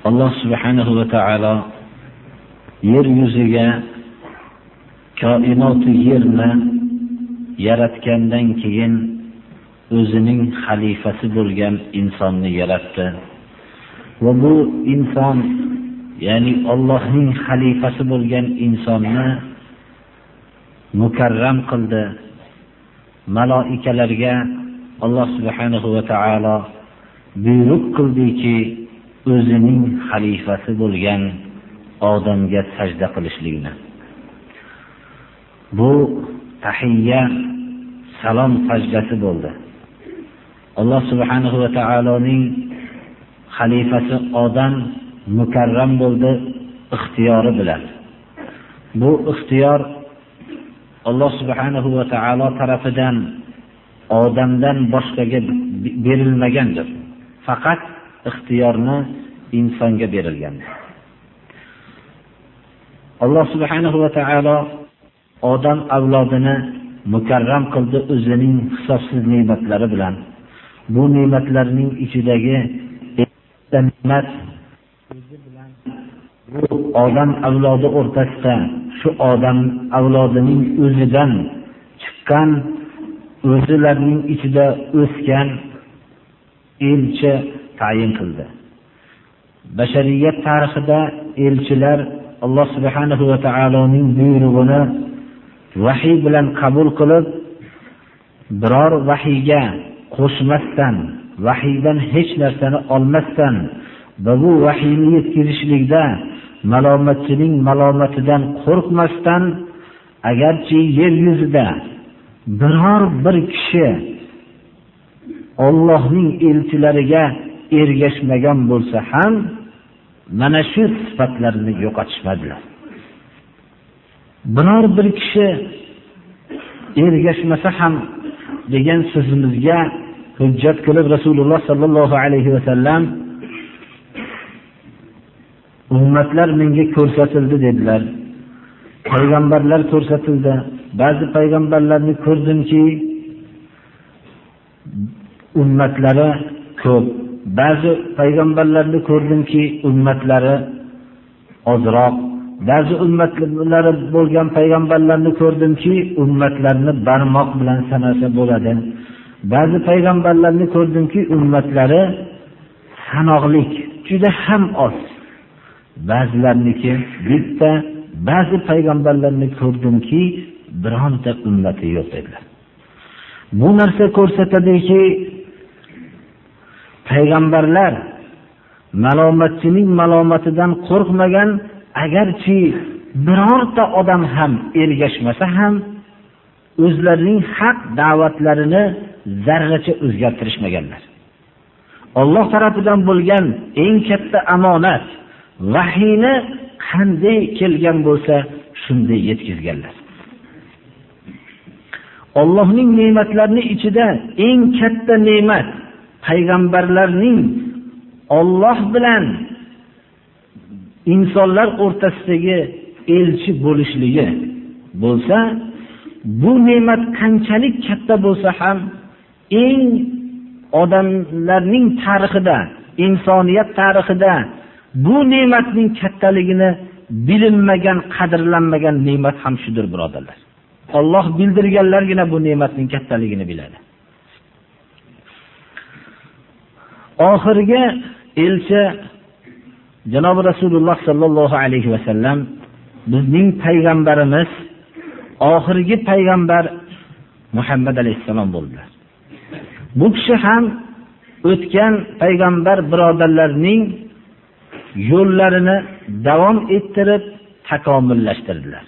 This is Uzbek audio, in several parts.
Alloh subhanahu va taolo yer yuziga koinoti yerni yaratgandan keyin o'zining xalifasi bo'lgan insonni yaratdi. Va bu inson ya'ni Allohning xalifasi bo'lgan insonni mukarram qildi. Maloikalarga alloh subhanahu va taolo buyruq qildiki o'zining xalifasi bo'lgan odamga sajda qilishlikni bu tahiyya salom sajdasi bo'ldi. Alloh subhanahu va taoloning xalifasi odam mukarram bo'ldi ixtiyori bilan. Bu ixtiyor alloh subhanahu va taolo tarafidan odamdan boshqaga berilmagandir. Faqat ixtiyorni insonga berilgan. Alloh subhanahu va taolo odam avlodini mukarram qildi o'zining hisobsiz ne'matlari bilan. Bu ne'matlarning ichidagi ne'mat bu odam avlodi o'rtasida shu odam avlodining o'zidan chiqqan o'zlarining ichida o'sgan elchi tayin qildi. Bashariyat tarixida elchilar alloh subhanahu va taoloning buyrug'ini vahiy bilan qabul qilib biror vahiyga qo'shmasdan vahiydan hech narsani olmasdan va bu vahiyni yetkazishlikda malomatchining malomatidan qo'rqmasdan agarchi yer yuzida biror bir kishi Allohning elchilariga ergashmagan bo'lsa ham mana shu sifatlarni yo'qotishmadilar. Biror bir kishi ergashmasa ham degan so'zimizga hujjat qilib Rasululloh sallallohu alayhi va sallam ummatlar menga ko'rsatildi dedilar. Payg'ambarlar ko'rsatildi. Ba'zi payg'ambarlarni ko'rdimki, ummatlari ko'p. Ba'zi payg'ambarlarni ko'rdimki, ummatlari ozroq. Ba'zi ummatlari bo'lgan payg'ambarlarni ko'rdimki, ummatlarni barmoq bilan sanasa bo'ladi. Ba'zi payg'ambarlarni ko'rdimki, ummatlari sanoqlik, juda ham oz. Ba'zilarniki bitta, ba'zi payg'ambarlarni ko'rdimki, bironta ummati yo'q edilar. Bu narsa ko'rsatadiki, payg'ambarlar malomatchining malomatidan qo'rqmagan, agarchi birorta odam ham ergashmasa ham o'zlarining haq da'vatlarini zarracha o'zgartirishmaganlar. Alloh tarafidan bo'lgan eng katta omonat vahiyni qanday kelgan bo'lsa, shunday yetkazganlar. Allohning ne'matlarini ichida eng katta ne'mat payg'ambarlarning Alloh bilan insonlar o'rtasidagi elchi bo'lishligi bo'lsa, bu ne'mat qanchalik katta bo'lsa ham eng odamlarning tarixida, insoniyat tarixida bu ne'matning kattaligini bilinmagan, qadrlanmagan ne'mat ham shudir, birodarlar. Alloh bildirganlargina bu ne'matning kattaligini biladi. Oxirgi elchi Janob Rasululloh sallallohu alayhi va sallam bizning payg'ambarimiz oxirgi payg'ambar Muhammad alayhisalom bo'ldilar. Bu kishi ham o'tgan payg'ambar birodarlarning yo'llarini davom ettirib takomillashtirdilar.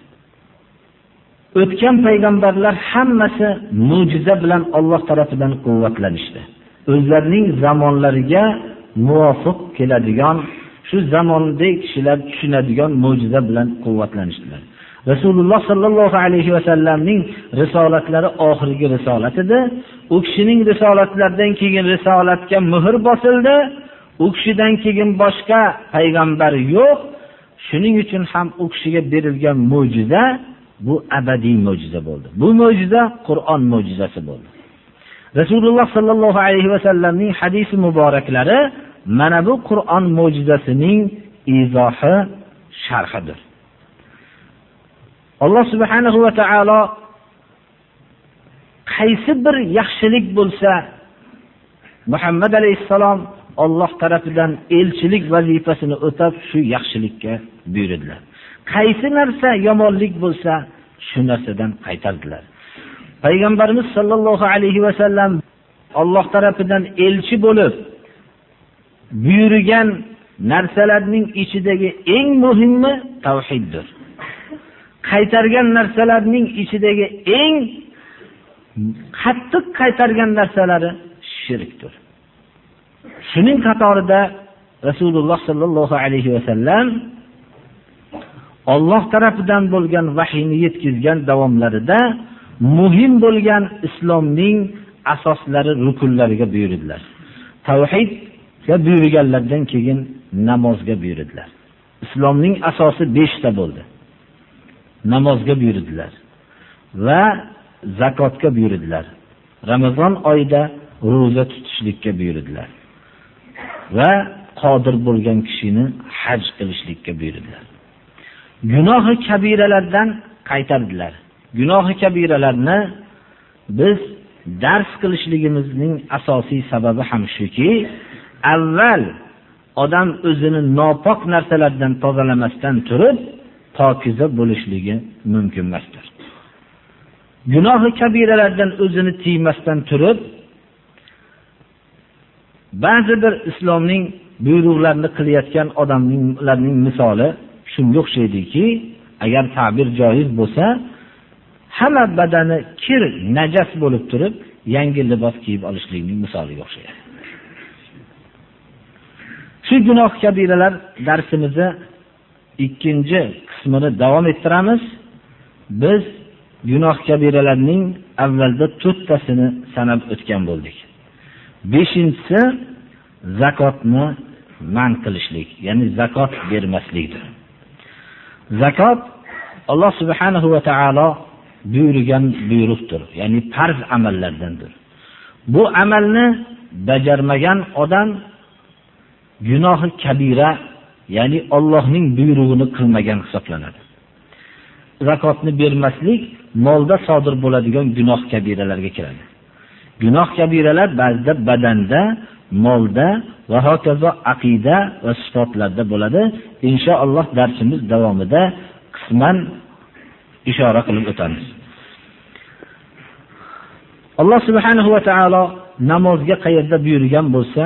O'tgan payg'ambarlar hammasi mo'jiza bilan Alloh tomonidan quvvatlanishdi. O'zlarining zamonlariga muvofiq keladigan shu zamondagi kishilar tushunadigan mo'jiza bilan quvvatlanishdilar. Rasululloh sollallohu alayhi vasallamning risolatlari oxirgi risolat edi. U kishining risolatlaridan keyin risolatga muhr bosildi. U kishidan keyin boshqa payg'ambar yo'q. Shuning uchun ham u kishiga berilgan mo'jiza bu abadiy mo'jiza bo'ldi. Bu mo'jiza qur'on mo'jizasi bo'ldi. Rasululloh sollallohu alayhi vasallamning hadisi muboraklari mana bu qur'on mo'jizasining izohi sharhidir. Alloh subhanahu va taolo qaysi bir yaxshilik bo'lsa muhammad alayhissalom Alloh tarafidan elchilik vazifasini o'tab shu yaxshilikka buyurdilar qaysi narsa yomonlik bo'lsa shu narsadan qaytardilar. Payg'ambarimiz sollallohu alayhi vasallam Alloh tarafidan elchi bo'lib buyurgan narsalarning ichidagi eng muhimi tavhiddir. Qaytargan narsalarning ichidagi eng qattiq qaytargan narsalari shirkdir. Shuning qatorida rasululloh sallallohu alayhi vasallam Alloh tarafidan bo'lgan vahiyni yetkizgan davomlarida muhim bo'lgan islomning asoslari rukunlariga buyurdilar tavhidga buyurganlardan keyin namozga buyurdilar islomning asosi 5 ta bo'ldi. Namozga buyurdilar va zakotga buyurdilar ramazon oyida ro'za tutishlikka buyurdilar va qodir bo'lgan kishini haj qilishlikka buyurdilar gunohi kabiralardan qaytardilar. Gunohi kabiralarni biz dars qilishligimizning asosiy sababi ham shuki avval odam o'zini nopok narsalardan tozalamasdan turib pokiza bo'lishligi mumkin emasdir. Gunohi kabiralardan o'zini tiymasdan turib ba'zi bir islomning buyruqlarini qilayotgan odamlarning misoli shunga o'xshaydiki agar ta'bir joiz bo'lsa hamma badani kir najas bo'lib turib yangi libos kiyib olishlikning misoliga o'xshaydi. Shu gunoh kabiralar darsimizni ikkinchi qismini davom ettiramiz. Biz gunoh kabiralarning avvalda to'rttasini sanab o'tgan bo'ldik. Beshinchisi zakotni man qilishlik ya'ni zakot bermaslikdir. Zakot alloh subhanahu va taolo buyurgan buyruqdir ya'ni farz amallardandir. Bu amalni bajarmagan odam gunohi kabira ya'ni Allohning buyrug'ini qilmagan hisoblanadi. Zakotni bermaslik molda sodir bo'ladigan gunoh kabiralarga kiradi. Gunoh kabiralar ba'zida badanda molda va hokazo aqida va sifatlarda bo'ladi. Inshaalloh darsimiz davomida qisman ishora qilib o'tamiz. Alloh subhanahu va taolo namozga qayerda buyurgan bo'lsa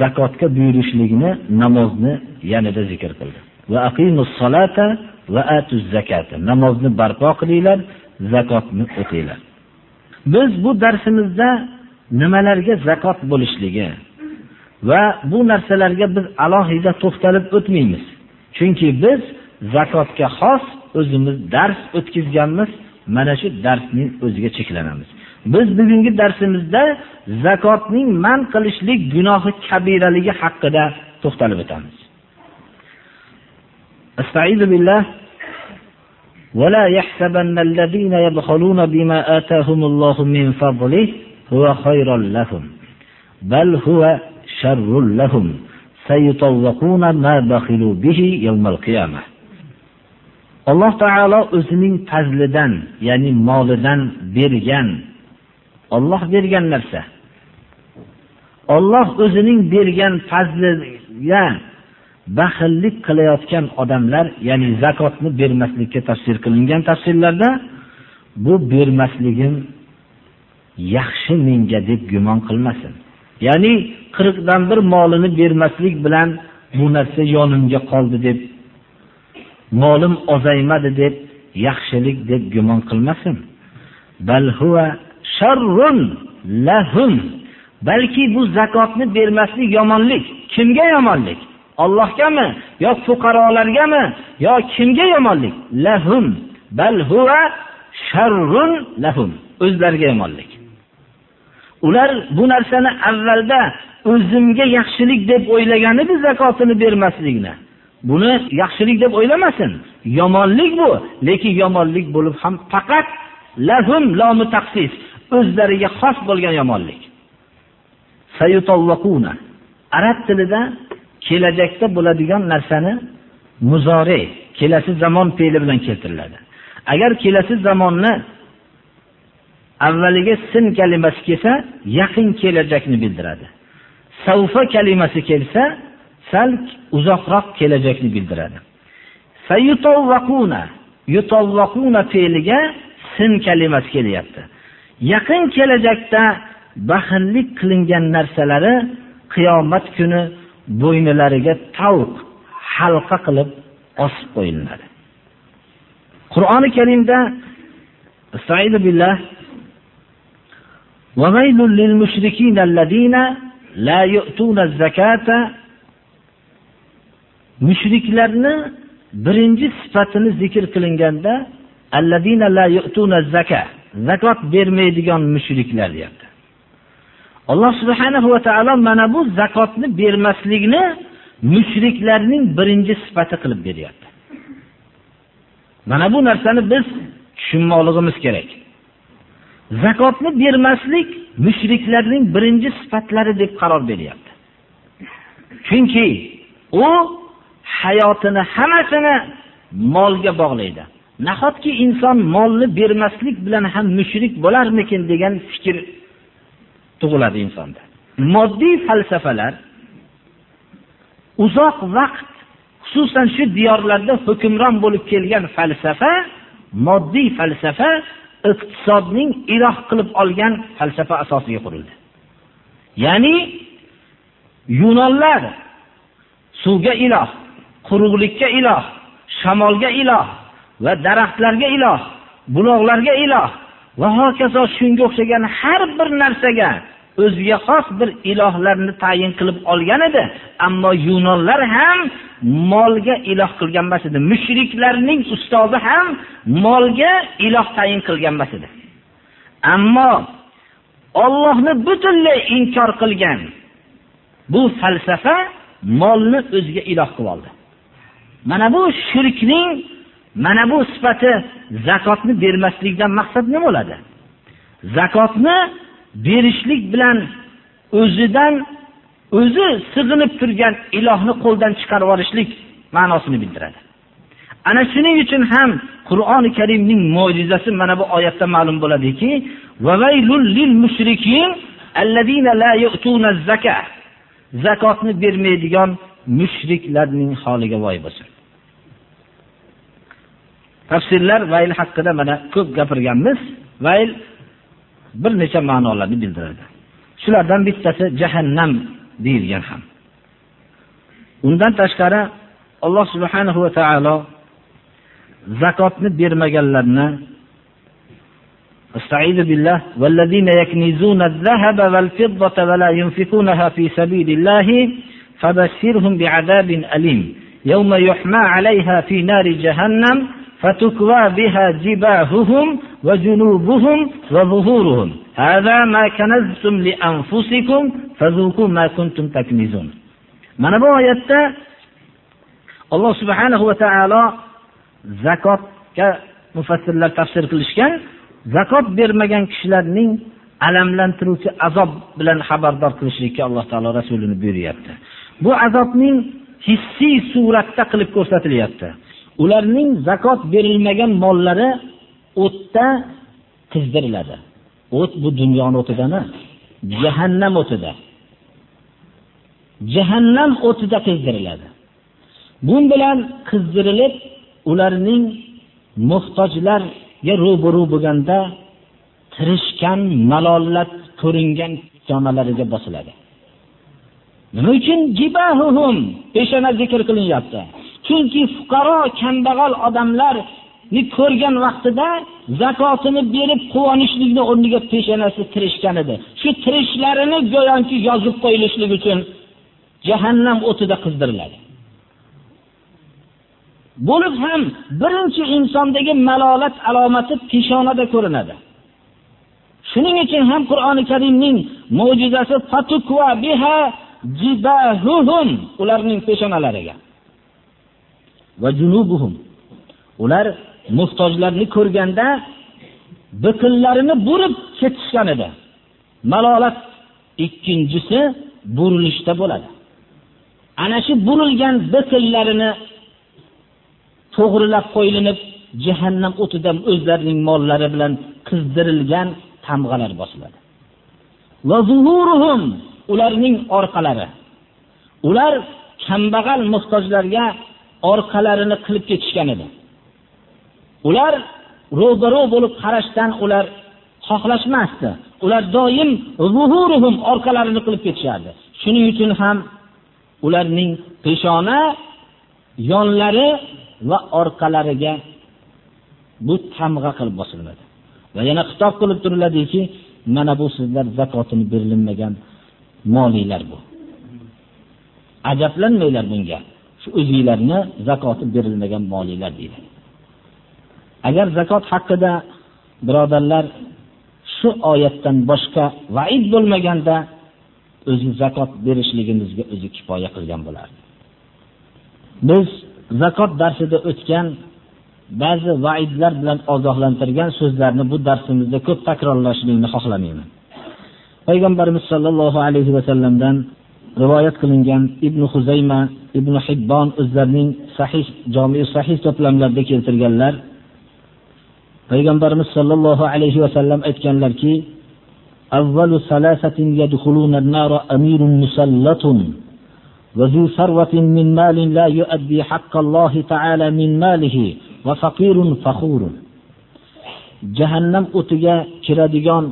zakotga buyurishligini namozni yanada zikr qildi. Va aqimus solata va atuz zakata. Namozni barpo qilinglar zakotni o'tinglar. Biz bu darsimizda nimalarga zakot bo'lishligi va bu narsalarga biz alohida to'xtalib o'tmaymiz. Chunki biz zakotga xos o'zimiz dars o'tkazganmiz mana shu darsning o'ziga cheklanamiz biz bugungi darsimizda zakotning man qilishlik gunohi kabiraligi haqida to'xtalib o'tamiz استعيذ بالله ولا يحسبن الذين يبخلون بما آتاهم الله من فضله هو خيرا لهم بل هو شر لهم سيطوقون ما بخلوا به يوم القيامة alloh taolo o'zining fazlidan ya'ni molidan bergan Alloh bergan narsa. Alloh o'zining bergan fazliga baxillik qilayotgan odamlar ya'ni zakotni bermaslikka tafsir qilingan tafsirlarda bu bermasligim yaxshi menga deb gumon qilmasin. Ya'ni 40 dan bir molini bermaslik bilan bu narsa yonimga qoldi deb molim ozaymadi deb yaxshilik deb gumon qilmasin Bal huwa sharrun lahum. balki bu zakotni bermaslik yomonlik kimga yomonlik Allohgami yo fuqarolargami yo kimga yomonlik? Lahum bal huwa sharrun lahum. O'zlariga yomonlik. Ular bu narsani avvalda o'zimga yaxshilik deb o'ylagan edi zakotini bermaslikni. Buni yaxshilik deb o'ylamasin. Yomonlik bu, lekin yomonlik bo'lib ham faqat lahum lomu taqsis o'zlariga xos bo'lgan yomonlik. Sayutawwaquna arab tilida kelajakda bo'ladigan narsani muzore kelasi zamon fe'li bilan keltiriladi. Agar kelasi zamonni avvaliga sin kalimasi kelsa, yaqin kelajakni bildiradi. Savfa kalimasi kelsa, sal uzoqroq kelajakni bildiradi. Sayutawwaquna yutawwaquna fe'liga sin kalimasi kelyapti. Yaqin kelajakda baxillik qilingan narsalari qiyomat kuni bo'ynilariga tavq halqa qilib osib qo'yiladi. Qur'oni Karimda Estaizu billah وَوَيْلٌ لِلْمُشْرِكِينَ الَّذِينَ لَا يُؤْتُونَ الزَّكَاةَ mushriklarni birinchi sifatini zikr qilinganda allazina la yu'tuna zaka zakot bermaydigan mushriklar deyapti. Alloh subhanahu va taolo mana bu zakotni bermaslikni mushriklarning birinchi sifati qilib beryapti. Mana bu narsani biz tushunmoqligimiz kerak. Zakotni bermaslik mushriklarning birinchi sifatlari deb qaror beryapti. Chunki u hayotini hammasini molga bog'laydi. Nahotki inson molni bermaslik bilan ham mushrik bo'larmikin degan fikr tug'iladi insonda. Moddiy falsafalar uzoq vaqt xususan shu diyorlarda hukmron bo'lib kelgan falsafa, moddiy falsafa iqtisodning iloh qilib olgan falsafa asosiga qurildi. Ya'ni Yunonlar suvga iloh, quruqlikka iloh, shamolga iloh va daraxtlarga iloh, buloqlarga iloh va hokazo shunga o'xshagan har bir narsaga o'ziga xos bir ilohlarni tayin qilib olgan edi. Ammo Yunonlar ham molga iloh qilgan emas edi. Mushriklarning ustozi ham molga iloh tayin qilgan emas edi. Ammo Allohni butunlay inkor qilgan bu falsafa molni o'ziga iloh qilib oldi. Mana bu shirkning mana bu sifati zakotni bermaslikdan maqsad nima bo'ladi? Zakotni berishlik bilan o'zidan o'zi sig'inib turgan ilohni qo'ldan chiqarib yuborishlik ma'nosini bildiradi. Ana shuning uchun ham Qur'oni Karimning mo'jizasi mana bu oyatda ma'lum bo'ladiki, lil allazina la zakah. Zakotni bermaydigan mushriklarning holiga voy bo'lsin. Tafsirlar vayl haqida mana ko'p gapirganmiz. Vayl bir necha ma'nolarni bildiradi. Shulardan bittasi jahannam deyilgan ham. Undan tashqari Alloh subhanahu va taolo zakotni bermaganlarni Estaizu billah vallazina yaknizuna az-zahaba wal-fiddata wa la yunfikunaha fi sabilillahi fabashshirhum bi'adabin alim yawma yuhma 'alayha fi nari jahannam فتكوى بها جباههم وجنوبهم وظهورهم هذا ما كنزتم لأنفسكم فذوقوا ما كنتم تكنزون mana bu oyatda alloh subhanahu va taolo zakotga mufassirlar tafsir qilishgan zakot bermagan kishilarning alamlantiruvchi azob bilan xabardor qilishlikka alloh taolo rasulini buyuryapti bu azobning hissiy suratda qilib ko'rsatilyapti Ularning zakot berilmagan mollari o'tda qizdiriladi. O't bu dunyoning o'tida emas, jahannam o'tida. Jahannam o'tida qizdiriladi. Bun bilan qizdirilib, ularning muhtojlarga ro'baro bo'lganda tirishgan, malollat ko'ringan jonalariga bosiladi. Nima uchun jibahuhum peshona zikr qilinyapti? Chunki fuqaro, kambag'al odamlarni ko'rgan vaqtida zakotini berib quvonishlikni o'rniga peshonasi tirishgan edi. Shu tirishlarini go'yoki yozib qo'yilishlik uchun jahannam o'tida qizdiriladi. bo'lib ham birinchi insondagi malolat alomati peshonada ko'rinadi shuning uchun ham qur'oni karimning mo'jizasi biha jibahuhum ularning peshonalariga va junubuhum. Ular muhtojlarni ko'rganda biqinlarini burib ketishgan edi. Malolat ikkinchisi burilishda bo'ladi. Ana shu burilgan biqinlarini to'g'rilab qo'yilinib jahannam o'tida o'zlarining mollari bilan qizdirilgan tamg'alar bosiladi. Ularning orqalari. Ular kambag'al muhtojlarga orqalarini qilib ketishgan edi. Ular ro'baro bo'lib qarashdan ular xohlashmasdi. Ular doim zuhuruhum orqalarini qilib ketishardi. Shuning uchun ham ularning peshona yonlari va orqalariga bu tamg'a qilib bosiladi va yana xitob qilib turiladiki mana bu sizlar zakotini berilmagan moliylar bu. Ajablanmanglar bunga. Shu o'zinglarni zakoti berilmagan moliylar deydi. Agar zakot haqida birodarlar shu oyatdan boshqa vaid bo'lmaganda o'zi zakot berishligimizga o'zi kifoya qilgan bo'lardi. Biz zakot darsida o'tgan ba'zi vaidlar bilan ogohlantirgan so'zlarni bu darsimizda ko'p takrorlashlikni xohlamayman. Payg'ambarimiz sollallohu alayhi vasallamdan rivoyat qilingan ibn huzayma ibn hibbon o'zlarining sahih jomi sahih to'plamlarida keltirganlar payg'ambarimiz sollallohu alayhi vasallam aytganlarki أول ثلاثة يدخلون النار أمير مسلط وذو ثروة من مال لا يؤدي حق الله تعالى من ماله وفقير فخور jahannam o'tiga kiradigan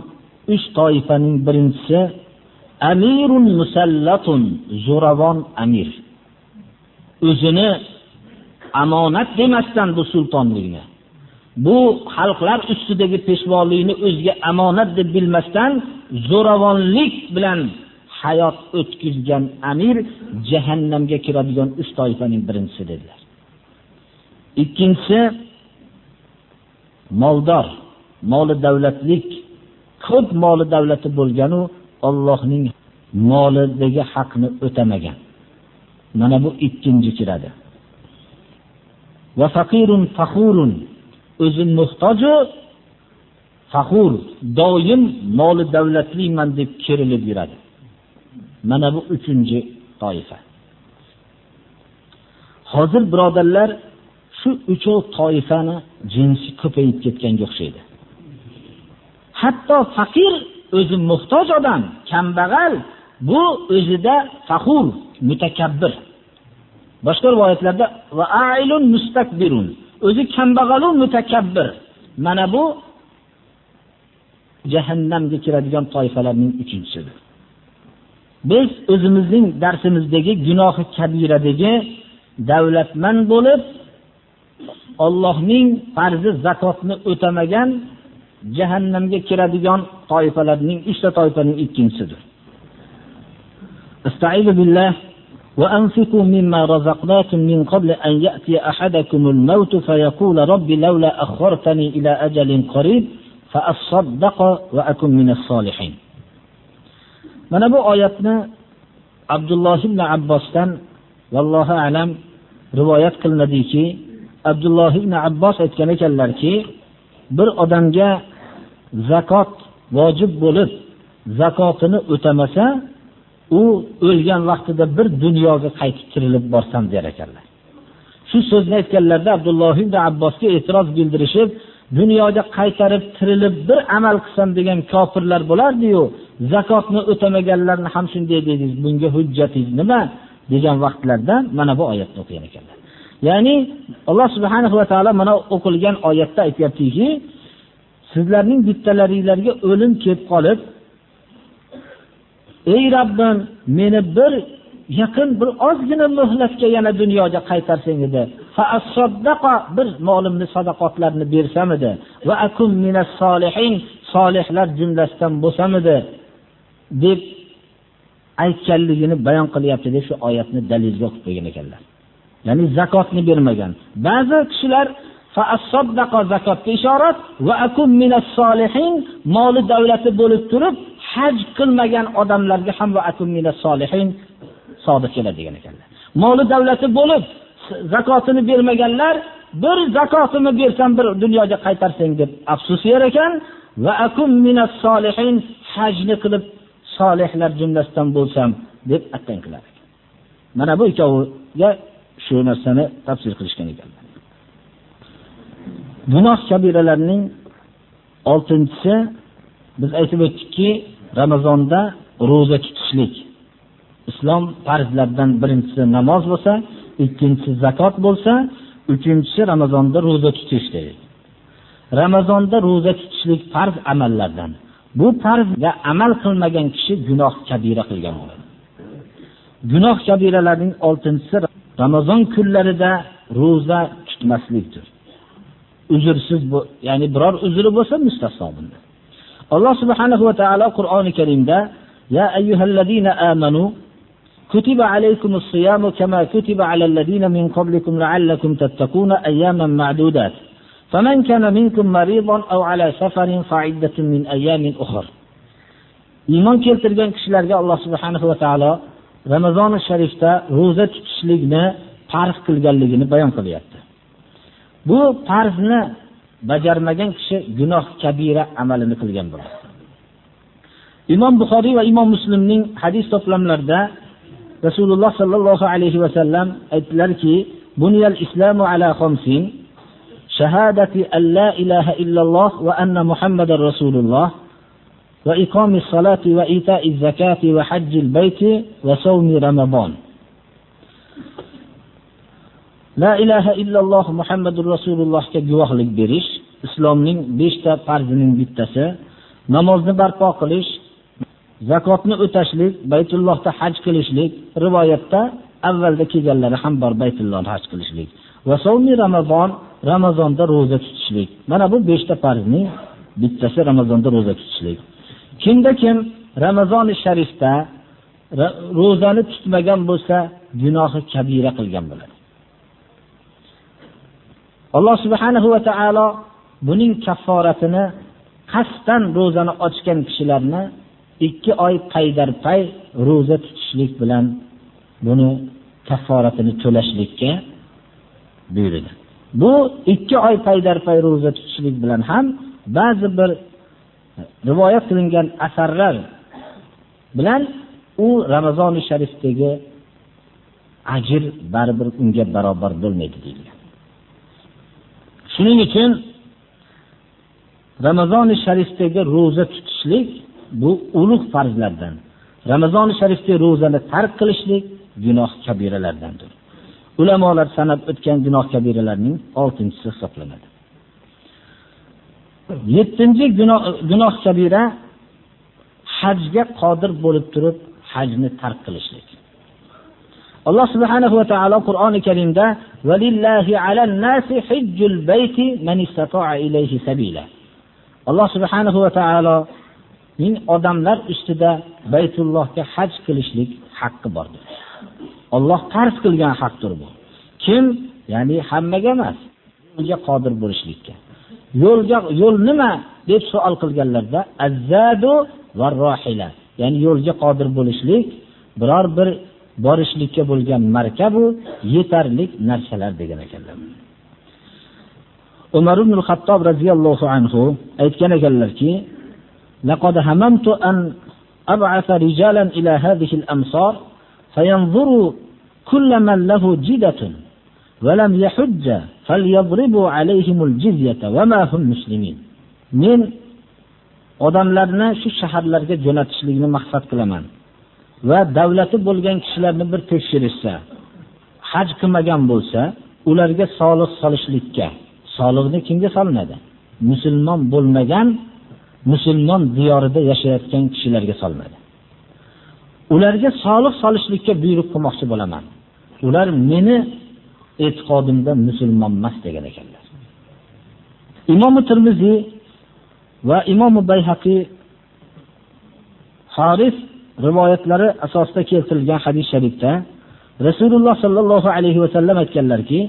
uch toifaning birinchisi amirun musallatun zo'ravon amir O'zini amonat demasdan bu sultonlikni bu xalqlar ustidagi peshvolikni o'ziga amonat deb bilmasdan zo'ravonlik bilan hayot o'tkazgan amir jahannamga kiradigan uch toifaning birinchisi dedilar. Ikkinchisi moldor moli davlatlik ko'p moli davlati bo'lganu ollohning molidagi haqni o'tamagan. Mana bu ikkinchi kiradi. Va faqirun fakhurun o'zi muhtoju faxur doim moli davlatliman deb kerilib yuradi. Mana bu uchinchi toifa. Hozir birodarlar shu uchov toifani jinsi ko'payib ketganga o'xshaydi. Hatto faqir o'zi muhtoj odam kambag'al bu o'zida faxur. Mutakabbir. Boshqa rivoyatlarda mustakbirun. O'zi kambag'alu mutakabbir. Mana bu jahannamga kiradigan toifalarning uchinchisidir. Biz o'zimizning darsimizdagi gunohi kabiradagi davlatman bo'lib Allohning farzi zakotni o'tamagan jahannamga kiradigan toifalarning uchta toifaning ikkinchisidir. وأنفقوا مما رزقناكم من قبل أن يأتي أحدكم الموت فيقول رب لولا أخرتني إلى أجل قريب فأصدق وأكن من الصالحين mana bu oyatni abdulloh ibn abbosdan vallohu alam rivoyat qilinadiki abdulloh ibn abbos aytgan ekanlarki bir odamga zakot vojib bo'lib zakotini o'tamasa u o'lgan vaqtida bir dunyoga qaytib tirilib borsam der ekanlar. Shu so'zni aytganlarida abdulloh ibn abbosga e'tiroz bildirishib dunyoga qaytarib tirilib bir amal qilsam degan kofirlar bo'lardiyu zakotni o'tamaganlarni ham shunday dedingiz bunga hujjatingiz nima? degan vaqtlarda mana bu oyatni o'qigan ekanlar. Ya'ni alloh subhanahu va taolo mana o'qilgan oyatda aytyaptiki sizlarning bittalaringlarga o'lim kelib qolib ey Rabbim meni bir yaqin bir ozgina muhlatga yana dunyoga qaytarsang edi. Bir molimni sadaqotlarni bersam edi. Va akum minas solihin solihlar jumlasidan bo'lsam edi deb aytganligini bayon qilyapti deb shu oyatni dalilga o'qib qo'ygan ekanlar. Ya'ni zakotni bermagan. Ba'zi kishilar zakotga ishorat va akum minas solihin moli davlati bo'lib turib haj qilmagan odamlarga ham va akum mina solihin sodiq keladi degan ekanlar. Moli davlati bo'lib zakotini bermaganlar bir zakotimni bersam bir dunyoga qaytarsang deb afsus yer ekan va akum minas solihin hajni qilib solihlar jumlasidan bo'lsam deb attan qilar ekan. Mana bu ikkoviga shu narsani tafsir qilishgan ekanlar. Gunoh kabiralarning oltinchisi biz aytib o'tdikki, Ramazonda roza tutishlik. Islom farzlaridan birinchisi namoz bo'lsa, ikkinchisi zakot bo'lsa, uchinchisi Ramazonda roza tutish dedik. Ramazonda roza tutishlik farz amallardan. Bu farzga amal qilmagan kishi gunoh kabira qilgan bo'ladi. Gunoh kabiralarning oltinchisi Ramazon kunlarida roza tutmaslikdir. Uzursiz bu ya'ni biror uzri bo'lsa mustasno bundan. Alloh subhanahu va taolo Qur'oni Karimda ya ayyuhallazina amanu kutiba alaykumus siyamu kama kutiba alal ladina min qablikum la'allakum tattaquna ayyaman ma'dudat. فمن كان منكم مريضا أو على سفر فعدة من أيام أخر iymon keltirgan kishilarga Alloh subhanahu va taolo Ramazon sharifda roza tutishlikni farz qilganligini bayon qilyapti. Bu farzni bajarmagan kishi gunoh kabira amalini qilgan bo'ladi. Imom Buxoriy va Imom Muslimning hadis to'plamlarida Rasululloh sallallohu alayhi va sallam aytdilarki, "Buniyal islamu ala khamsin shahadati an la ilaha illalloh va anna Muhammadar rasululloh va iqomis salati va ita'iz zakati va hajjil bayti va sawmi ramazon." La ilaha illalloh Muhammadur Rasulullohga guvohlik berish islomning 5 ta farzining bittasi, namozni barpo qilish, zakotni o'tashlik, Baytullohda haj qilishlik, rivoyatda avvalda kelganlari ham bor Baytullohni haj qilishlik. Va savmi Ramazon, Ramazonda roza tutishlik. Mana bu 5 ta farzning bittasi Ramazonda roza tutishlik. Kimda kim Ramazoni sharifda ro'zani tutmagan bo'lsa, gunohi kabira qilgan bo'ladi. Alloh subhanahu va taolo buning kafforatini qasdan ro'zani ochgan kishilarni ikki oy paydarpay ro'za tutishlik bilan buni kafforatini to'lashlikka buyurdi. Bu ikki oy paydarpay ro'za tutishlik bilan ham ba'zi bir rivoyat qilingan asarlar bilan u Ramazoni sharifdagi ajr baribir unga barobar bo'lmaydi deyilgan. Shuning uchun Ramazoni sharifdagi roza tutishlik bu ulug' farzlardan. Ramazoni sharifdagi rozani tark qilishlik gunoh kabiralardandir. Ulamolar sanab o'tgan gunoh kabiralarning 6-chisi hisoblanadi. 7-chi gunoh gunoh kabira hajga qodir bo'lib turib hajni tark qilishlik. Alloh subhanahu va taolo Qur'oni Karimda "Valillahi 'alan nasi hajjul bayti man istata'a ilayhi sabila." Alloh subhanahu va taolo ning odamlar ustida Baytullohga haj qilishlik haqqi bordir. Alloh qarz qilgan haqdir bu. Kim, ya'ni hammaga emas, unga qodir bo'lishlikka. Yo'lga yo'l nima deb savol qilganlarda azzadu va rohila, ya'ni yo'lga qodir bo'lishlik biror bir borishlikka bo'lgan markabu yetarlik narsalar degan ekanlar. Umar ibn al-Xattob radhiyallohu anhu aytgan ekanlarki, "Laqad hamamtu an ab'atha rijalan ila hadhihi al-amsar fayanzuru kull man lahu jidatun wa lam yahujja falyadribu alayhim al-jizyata wa ma hum muslimin." Men odamlarni shu shaharlarga jo'natishlikni maqsad qilaman. Va davlati bo'lgan kishilarni bir tekshirishsa, haj qilmagan bo'lsa, ularga soliq solishlikka, soliqni kimga solinadi? Musulmon bo'lmagan, musulmon diyorida yashayotgan kishilarga solinadi. Ularga soliq solishlikka buyruq qilmoqchi bo'laman. Ular meni e'tiqodimda musulmon emas degan ekanlar. Imom Tirmiziy va Imom Bayhaqi Haris rivoyatlari asosida keltirilgan hadis sharifda rasululloh sollallohu alayhi vasallam aytganlarki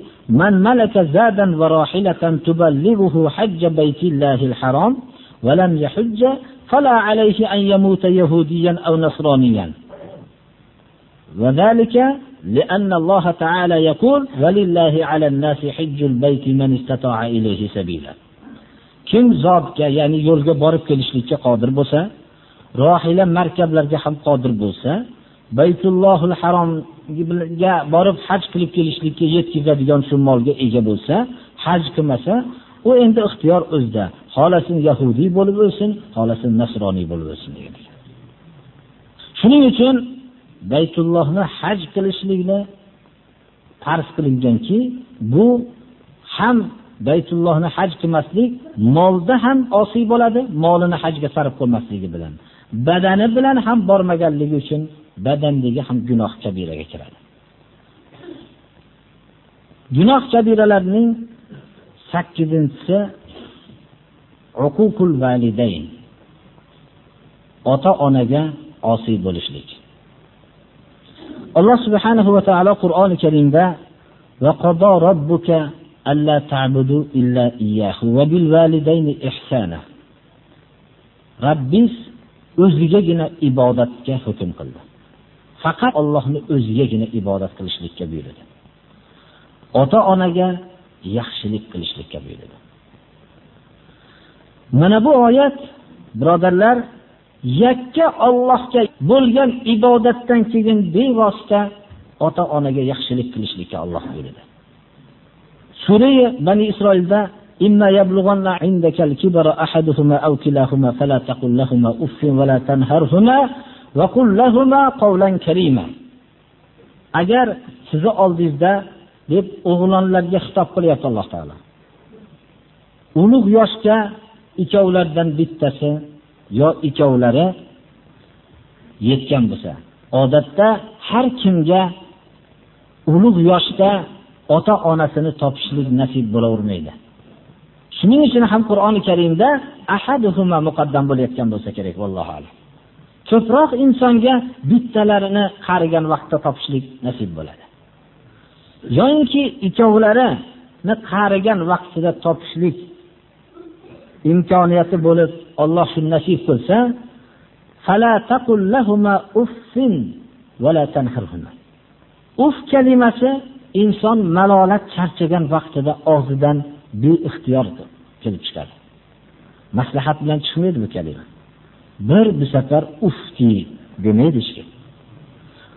man malaka zadan va rohilatan tuballighuhu hajja baytillahil harom va lam yahujja fala alayhi an yamuta yahudiyan aw nasraniyan وذلك لأن الله تعالى يقول ولله على الناس حج البيت من استطاع إليه سبيلا kim zotga ya'ni yo'lga borib kelishlikka qodir bo'lsa rohila markablarga ham qodir bo'lsa baytullohil haromga borib haj qilib kelishlikka yetkazadigan shu molga ega bo'lsa haj qilmasa u endi ixtiyor o'zida. Xohlasin yahudiy bo'lib o'lsin xohlasin nasroniy bo'lib o'lsin degan shuning uchun baytullohni haj qilishlikni farz qilinganki bu ham baytullohni haj qilmaslik molda ham osiy bo'ladi molini hajga sarf qilmasligi bilan. badani bilan ham bormaganligi uchun badandagi ham gunoh kabiraga kiradi. Gunoh kabiralarining 8-inchisi uququl validayn. Ota onaga osiy bo'lishlik. Alloh subhanahu va taolo qur'oni karimda va qado robbuka alla ta'budu illa iyyahu va bil validayni ihsana. Rabbis o'zigagina ibodatga hukm qildi. Faqat Allohni o'zigagina ibodat qilishlikka buyurdi. Ota-onaga yaxshilik qilishlikka buyurdi. Mana bu oyat birodarlar yakka Allohga bo'lgan ibodatdan keyin bevosita ota-onaga yaxshilik qilishlikka Alloh buyurdi. Sura Bani Isroilda إما يبلغن عندك الكبر أحدهما أو كلاهما فلا تقل لهما أف ولا تنهرهما وقل لهما قولا كريما agar sizni oldingizda deb o'g'lonlarga xitob qilyapti alloh taolo ulug' yoshga ikkovlardan bittasi yo ikkovlari yetgan bo'lsa odatda har kimga ulug' yoshda ota onasini topishlik nasib bo'lavermaydi Shuning uchun ham qur'oni karimda ahaduhuma muqaddam bo'layotgan bo'lsa kerak vallohu alam. Ko'proq insonga bittalarini qarigan vaqtda topishlik nasib bo'ladi. Yo'inki ikkovlarini qarigan vaqtida topishlik imkoniyati bo'lib Alloh shuni nasib qilsa uf kalimasi inson malolat charchagan vaqtida og'zidan beixtiyor kelib chiqadi. Maslahat bilan chiqmaydi bu kalima? Bir bu safar ufti demaydi ishga.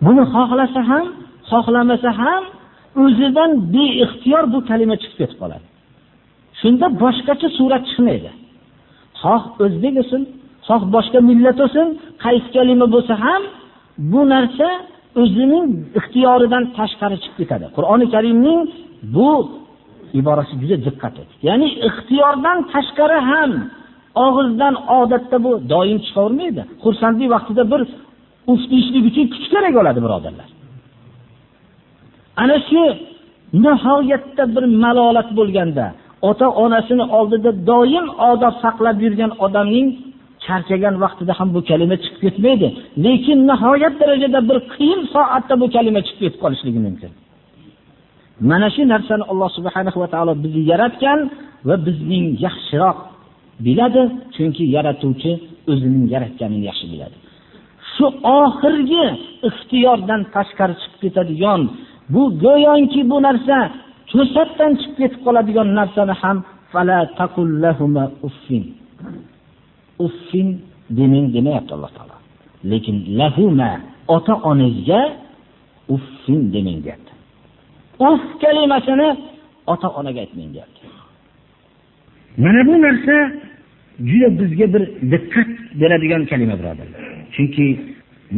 buni xohlasa ham xohlamasa ham o'zidan beixtiyor bu kalima chiqib ketib qoladi. Shunda boshqacha surat chiqmaydi. Xoh o'zbek bo'lsin xoh boshqa millat bo'lsin qaysi kalima bo'lsa ham bu narsa o'zining ixtiyoridan tashqari chiqib ketadi. Qur'oni karimning bu iborasi juda diqqat et ya'ni ixtiyordan tashqari ham og'izdan odatda bu doim chiqavermaydi. Xursandlik vaqtida bir uf deyishlik uchun kuch kerak bo'ladi birodarlar. Ana shu nihoyatda bir malolat bo'lganda ota onasini oldida doim odob saqlab yurgan odamning charchagan vaqtida ham bu kalima chiqib ketmaydi. Lekin nihoyat darajada bir qiyin soatda bu kalima chiqib ketib qolishligi mumkin. Mana shu narsani alloh subhanahu va taolo bizni yaratgan va bizning yaxshiroq biladi chunki yaratuvchi o'zining yaratganini yaxshi biladi. Shu oxirgi ixtiyordan tashqari chiqib ketadigan bu go'yoki bu narsa to'satdan chiqib ketib qoladigan narsani ham uffin. Demang demayapti alloh taolo. Lekin lahuma ota onangizga uffin deming deyapti uf kalimasini ota onaga aytmang deyapti mana bu narsa juda bizga bir diqqat beradigan kalima birodarlar chunki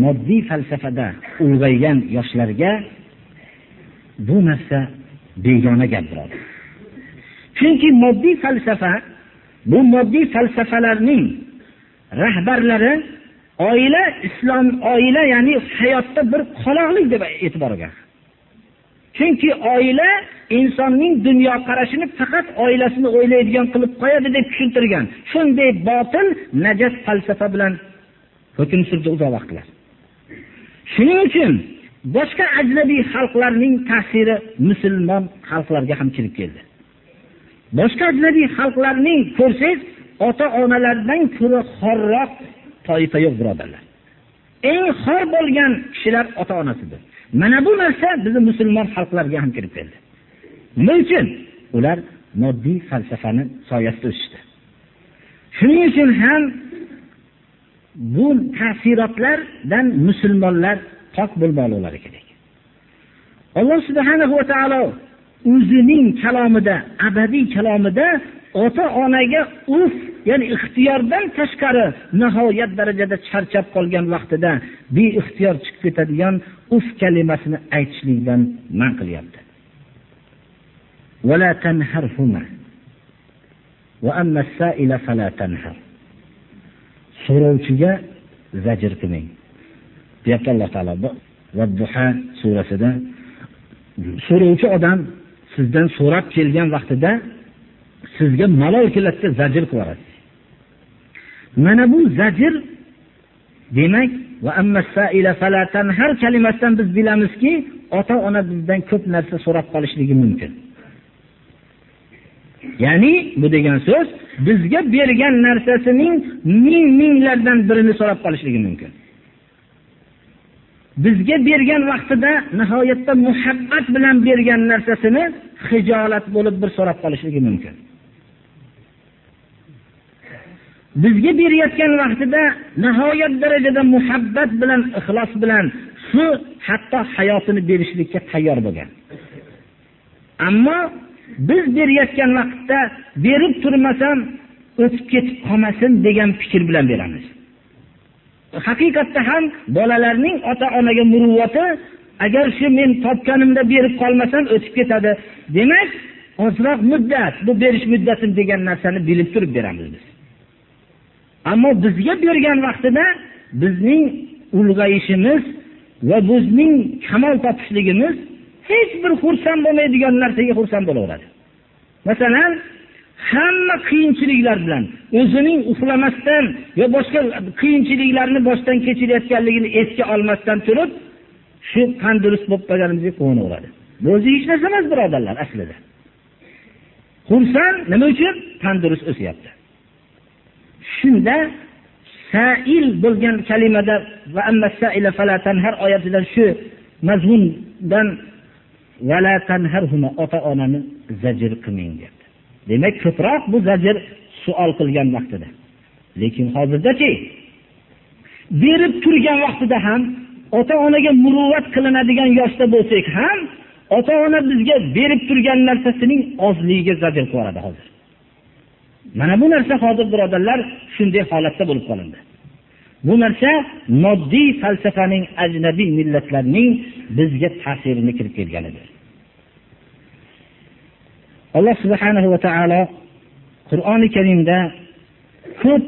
moddiy falsafada ulg'aygan yoshlarga bu narsa begona gap birodar. Chunki moddiy falsafa bu moddiy falsafalarning rahbarlari oila islom oila ya'ni hayotda bir qoloqlik deb e'tibor olgan chunki oila insonning dunyoqarashini faqat oilasini o'ylaydigan qilib qo'yadi deb tushuntirgan. Shunday botil najas falsafa bilan hukm surdi uzoq vaqtlar. Shuning uchun boshqa ajnabiy xalqlarning ta'siri musulmon xalqlarga ham kirib keldi. Boshqa ajnabiy xalqlarning ko'rsangiz ota onalardan ko'ra xorroq toifa yo'q birodarlar. Eng xor bo'lgan kishilar ota onasidir mana bu narsa bizni musulmon xalqlarga ham kirib keldi. Nima uchun? Ular moddiy falsafani soyasida o'sishdi shuning uchun ham bu ta'sirotlardan musulmonlar pok bo'lmoqlari kerak. Alloh subhanahu va taolo o'zining kalomida abadiy kalomida ota onaga uf ya'ni ixtiyordan tashqari nihoyat darajada charchab qolgan vaqtida beixtiyor chiqib ketadigan uf kalimasini aytishlikdan man qilyapti. So'rovchiga zajr qilmang. Deyapti alloh taolo vadduha surasida. So'rovchi odam sizdan so'rab kelgan vaqtida sizga malol keladida zajr qilib mana bu zajr demak har kalimasidan biz bilamizki ota ona bizdan ko'p narsa so'rab qolishligi mumkin. Ya'ni bu degan so'z bizga bergan narsasining ming minglardan birini so'rab qolishligi mumkin. Bizga bergan vaqtida nihoyatda muhabbat bilan bergan narsasini hijolat bo'lib bir so'rab qolishligi mumkin. Bizga berayotgan vaqtida nihoyat darajada muhabbat bilan ixlos bilan shu hatto hayotini berishlikka tayyor bo'lgan. Ammo biz berayotgan vaqtda berib turmasam o'tib ketib qolmasin degan fikr bilan beramiz. Haqiqatda ham bolalarning ota onaga muruvvati agar shu men topganimda berib qolmasam o'tib ketadi. Demak ozroq muddat bu berish muddatim degan narsani bilib turib beramiz biz. Ammo bizga bergan vaqtida bizning ulg'ayishimiz va bizning kamol topishligimiz hech bir xursand bo'lmaydigan narsaga xursand bo'laveradi. Masalan hamma qiyinchiliklar bilan o'zining uxlamasdan va boshqa qiyinchiliklarni boshdan kechirayotganligini esga olmasdan turib shu tandurust bo'lib qolganimizga quvonaveradi bu o'zi hech narsa emas birodarlar aslida. Xursand nima uchun? Tandurust o'syapti shunda sail bo'lgan kalimada va har oyatidan shu mazmundan ota onani zajr qilmang deyapti demak ko'proq bu zajr suol qilgan vaqtida. Lekin hozirdachi berib turgan vaqtida ham ota onaga muruvvat qilinadigan yoshda bo'lsak ham ota ona bizga berib turgan narsasining ozligiga zajr qilib hozir. Mana bu narsa hozir birodarlar shunday holatda bo'lib qolindi. Bu narsa moddiy falsafaning ajnabiy millatlarning bizga ta'sirini kirib kelganidir. Alloh subhanahu va taolo qur'oni karimda ko'p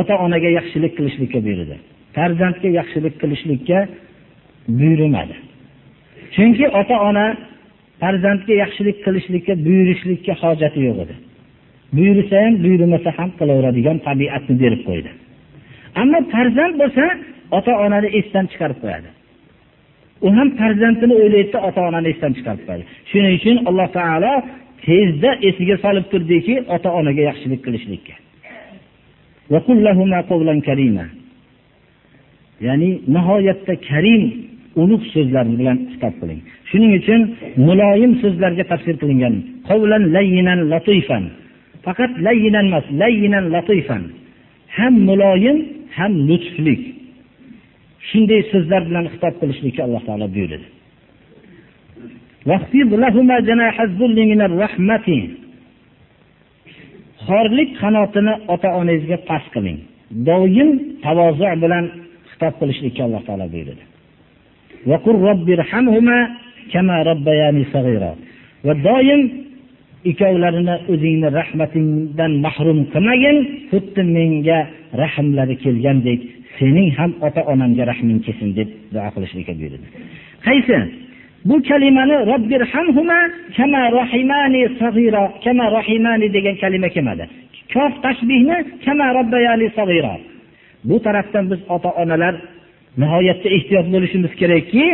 ota onaga yaxshilik qilishlikka buyurdi. Farzandga yaxshilik qilishlikka buyurmadi. Chunki ota ona farzandga yaxshilik qilishlikka buyurishlikka hojati yo'q edi. Buyursa ham buyurmasa ham qilaveradigan tabiatni berib qo'ydi. Ammo farzand bo'lsa ota onani esdan chiqarib qo'yadi. U ham farzandini o'ylaydida ota onani esdan chiqarib qo'yadi. Shuning uchun alloh taolo tezda esiga solib turdiki ota onaga yaxshilik qilishlikka. Ya'ni nihoyatda karim ulug' so'zlar bilan xitob qiling. Shuning uchun muloyim so'zlarga tafsir qilingan qovlan layinan latifan. Faqat layyinan emas layyinan latifan. Ham muloyim ham lutflik. Shunday so'zlar bilan xitob qilishlikka alloh taolo buyurdi. Xorlik qanotini ota onangizga past qiling. Doim tavozu bilan xitob qilishlikka alloh taolo buyurdi. Va doim ikkovlarini o'zingni rahmatingdan mahrum qilmagin xuddi menga rahmlari kelgandek sening ham ota onamga rahming kelsin deb duo qilishlikka buyurdi. Qaysi? Bu kalimani kama rahimani sag'ira kama rahimani degan kalima kelmadi. Kof tashbihni kama robbayani sag'ira bu tarafdan biz ota onalar nihoyatda ehtiyot bo'lishimiz kerakki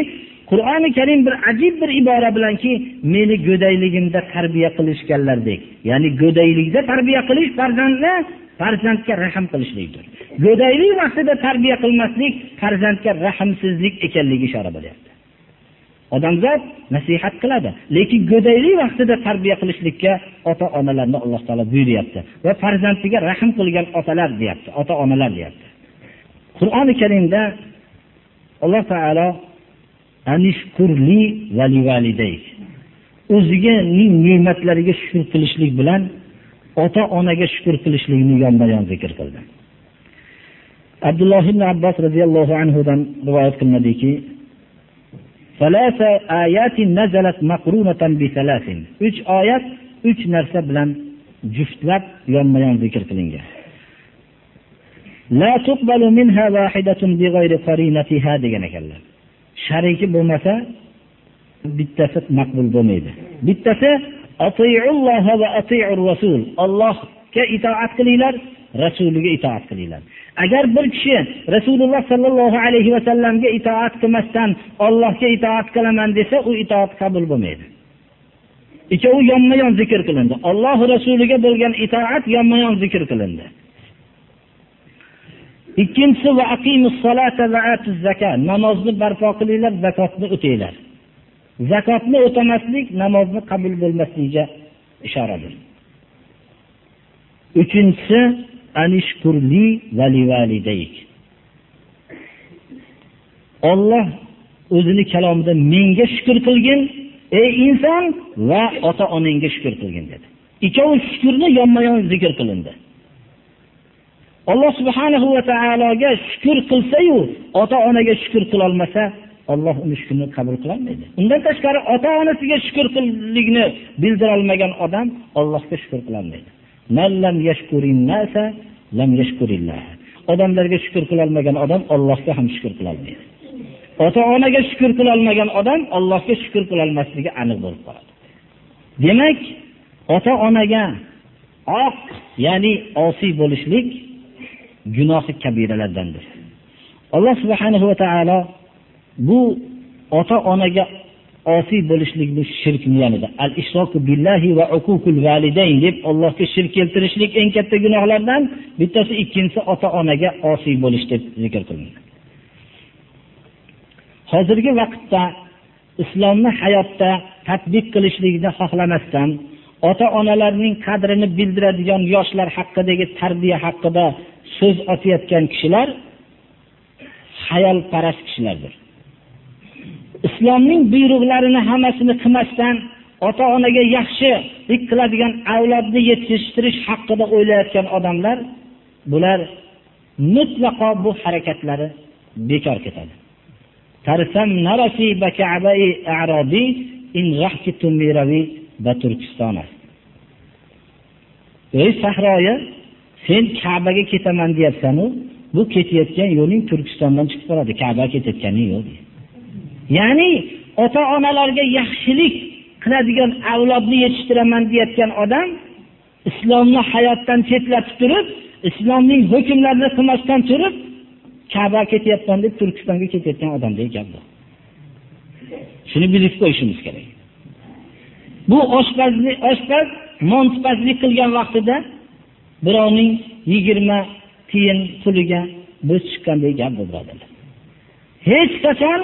qur'oni karim bir ajib bir ibora bilanki meni go'dayligimda tarbiya qilishganlardek. Ya'ni go'daylikda tarbiya qilish farzandni farzandga rahm qilishlikdir. Go'daylik vaqtida tarbiya qilmaslik farzandga rahmsizlik ekanligi ishora bo'lyapti. Odamzod nasihat qiladi lekin go'daylik vaqtida tarbiya qilishlikka ota onalarni alloh taolo buyuryapti va farzandiga rahm qilgan otalar deyapti ota onalar deyapti. Qur'oni karimda alloh taolo o'ziganing ne'matlariga shukur qilishlik bilan ota onaga shukur qilishlikni yonma yon zikr qildi. Abdulloh ibn abbos roziyallohu anhudan rivoyat qilinadiki uch oyat uch narsa bilan juftlab yonma yon zikr qilingan. Degan ekanlar. Shariki bo'lmasa bittasi maqbul bo'lmaydi. Bittasi rasul allohga itoat qilinglar rasuliga itoat qilinglar. Agar bir kishi rasululloh sollallohu alayhi vasallamga itoat qilmasdan ollohga itoat qilaman desa u itoat qabul bo'lmaydi. Ikkovi yonma yon zikr qilindi. Olloh rasuliga bo'lgan itoat yonma yon zikr qilindi. Ikkinchisi namozni barpo qilinglar zakotni o'tinglar. Zakotni o'tamaslik namozni qabul bo'lmasligiga ishoradir. Uchinchisi anishkurli olloh o'zini kalomida menga shukur qilgin ey inson va ota onangga shukur qilgin dedi. Ikkovi shukurni yonma yon zikr qilindi. Alloh subhanahu va taologa shukur qilsayu ota onaga shukur qilolmasa olloh uni shukurni qabul qilolmaydi. Undan tashqari ota onasiga shukur bildira bildirolmagan odam ollohga shukur qilolmaydi. Odamlarga shukur qilolmagan odam ollohga ham shukur qilolmaydi. Ota onaga shukur qilolmagan odam ollohga shukur qilolmasligi aniq bo'lib qoladi. Demak ota onaga oq ya'ni osiy bo'lishlik gunohi kabiralardandir. Alloh subhanahu va taolo bu ota onaga osiy bo'lishlik bu shirkni yanida al ishroku billahi va uququl validayn deb allohga shirk keltirishlik eng katta gunohlardan bittasi ikkinchisi ota onaga osiy bo'lish deb zikr qilinadi hozirgi vaqtda islomni hayotda tatbiq qilishlikni xohlamasdan ota onalarning qadrini bildiradigan yoshlar haqidagi tarbiya haqida so'z otayotgan kishilar hayalparast kishilardir. Islomning buyruqlarini hammasini qilmasdan ota onaga yaxshilik qiladigan avlodni yetishtirish haqida o'ylayotgan odamlar bular mutlaqo bu harakatlari bekor ketadi. Ey sahroyi sen kabaga ketaman deyapsanu bu ketayotgan yo'ling turkistondan chiqib boradi, kabaga ketayotganing yo'q ya'ni ota onalarga yaxshilik qiladigan avlodni yetishtiraman deyotgan odam islomni hayotdan chetlatib turib islomning hukmlarini qilmasdan turib kabaga ketyapman deb turkistonga ketayotgan odamdek gap bu shuni bilib qo'yishimiz kerak. Bu oshpazlik oshpaz montpazlik qilgan vaqtida birovning yigirma tiyin puliga biz chiqqanday gap bu birodarlar. Hech qachon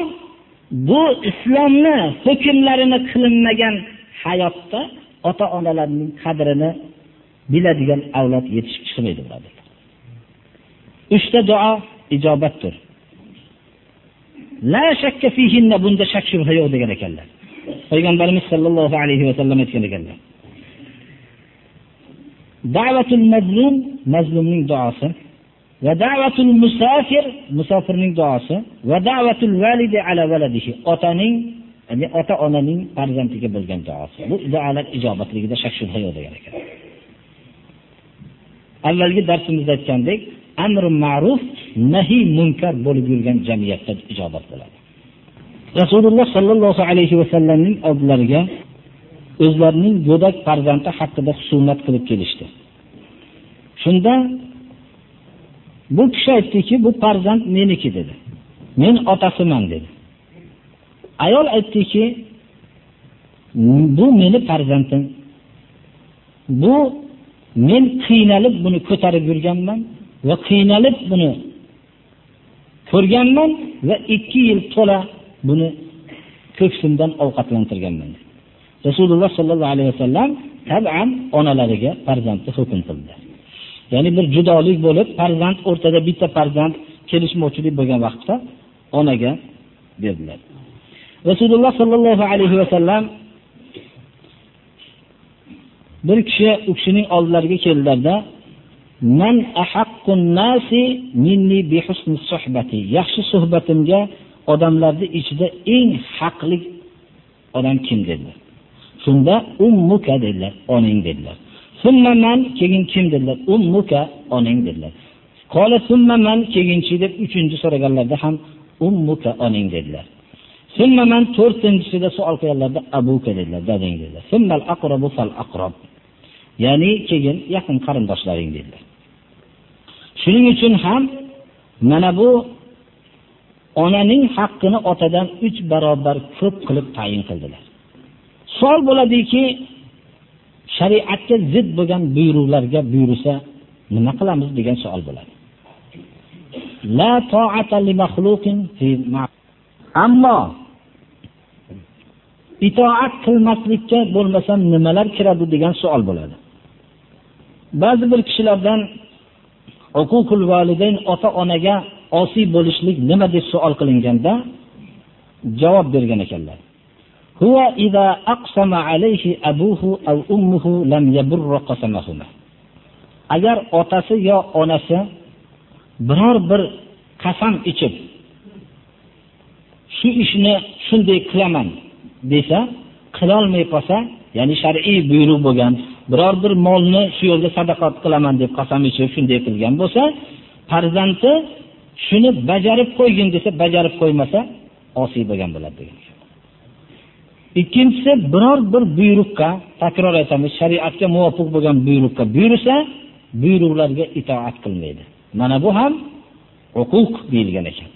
bu islomni hukmlarini qilinmagan hayotda ota onalarning qadrini biladigan avlod yetishib chiqmaydi birodarlar. Uchta duo ijobatdir. La shakka fihinna bunda shak shubha yo'q degan ekanlar. Payg'ambarimiz sollallohu alayhi vasallam aytgan ekanlar. Da'vatul mazlum mazlumning duosi. Va da'vatul musafir musofirning duosi. Va da'vatul validi ala valadihi otaning ya'ni ota onaning farzandiga bo'lgan duosi. Bu duolar ijobatligida shak shubha yo'q degan ekan. Avvalgi darsimizda aytgandek amri ma'ruf nahiy munkar bo'lib yurgan jamiyatda ijobat bo'ladi. Rasululloh sollallohu alayhi vasallamning oldilariga o'zlarining go'dak farzandi haqida husumat qilib kelishdi. Shunda bu kishi aytdiki bu farzand meniki dedi. Men otasiman dedi. Ayol aytdiki bu meni farzandim. Bu men qiynalib buni ko'tarib yurganman va qiynalib buni ko'rganman va 2 yil to'la buni ko'ksimdan ovqatlantirganman rasululloh sollallohu alayhi vasallam taban onalariga farzandni hukm qildi. Ya'ni bir judolik bo'lib farzand o'rtada bitta farzand kelishmovchilik bo'lgan vaqtda onaga berdilar. Rasululloh sollallohu alayhi vasallam bir kishi u kishining oldilariga keldilarda man nasi minni bi husni suhbati. Yaxshi suhbatimga odamlarni ichida eng haqli odam kim dedilar shunda ummuka dedilar onang dedilar. Man keyin kim dedilar ummuka onang dedilar. Qola man keyinchi deb uchinchi so'raganlarda ham ummuka onang dedilar. Man to'rtinchisida savol qilganlarda abuka dedilar dadang dedilar. Fal aqrab ya'ni keyin yaqin qarindoshlaring dedilar. Shuning uchun ham mana bu onaning haqqini otadan uch barobar ko'p qilib tayin qildilar. Savol bo'ladiki shariatga zid bo'lgan buyruqlarga buyursa nima qilamiz degan savol bo'ladi. Ammo itoat qilmaslikka bo'lmasam nimalar kiradi degan savol bo'ladi. Ba'zi bir kishilardan uququl validayn ota onaga osiy bo'lishlik nima deb savol qilinganda javob bergan ekanlar. Agar otasi yo onasi biror bir qasam ichib shu ishni shunday qilaman desa qilolmay qolsa ya'ni shar'iy buyruq bo'lgan biror bir molni shu yo'lda sadaqat qilaman deb qasam ichib shunday qilgan bo'lsa farzandi shuni bajarib qo'ygin desa bajarib qo'ymasa osiy bo'lgan bo'ladi degan. Ikkinchisi biror bir buyruqqa takror aytamiz shariatga muvofiq bo'lgan buyruqqa buyursa buyruqlarga itoat qilmaydi. Mana bu ham huquq deyilgan ekan.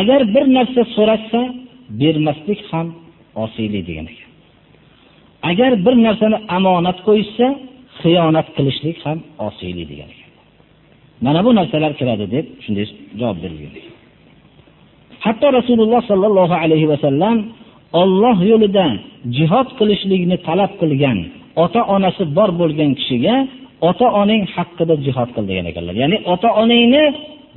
Agar bir narsa so'rashsa bermaslik ham osiylik degan ekan. Agar bir narsani omonat qo'yishsa xiyonat qilishlik ham osiylik degan ekan. Mana bu narsalar kiradi deb shunday javob berilgan hatto rasululloh sollallohu alayhi vasallam Alloh yo'lida jihad qilishlikni talab qilgan ota onasi bor bo'lgan kishiga ota-oning haqqida jihad qil degan ekanlar. Ya'ni ota onangni